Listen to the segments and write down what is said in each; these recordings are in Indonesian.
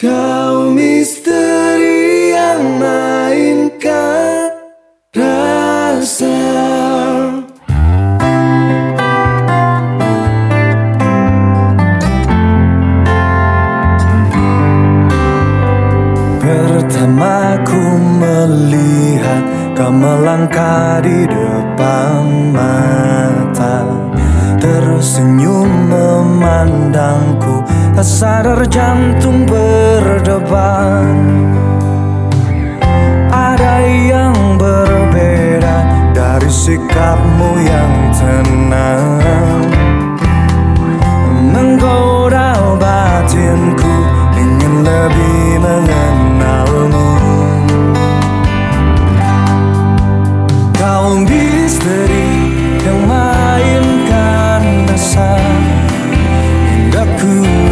Kau misteri yang mainkan rasa. Pertama ku melihat kau melangkah di depan mata. Tersenyum memandangku Tak sadar jantung berdebar. Ada yang berbeda dari sikapmu yang tenang. Menggoda batinku ingin lebih mengenalmu. Kau misteri yang mainkan rasa Hingga ku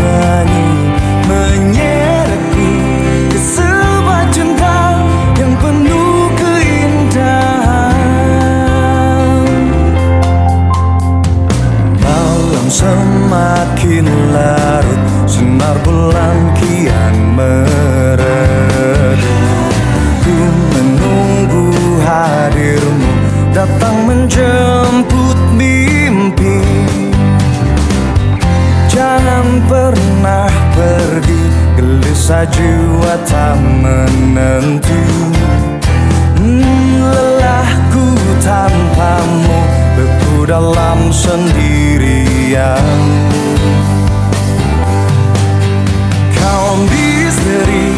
Rasa jiwa tak menentu. Hmm, lelahku tanpamu Beku dalam sendirian. Kau misteri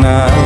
now.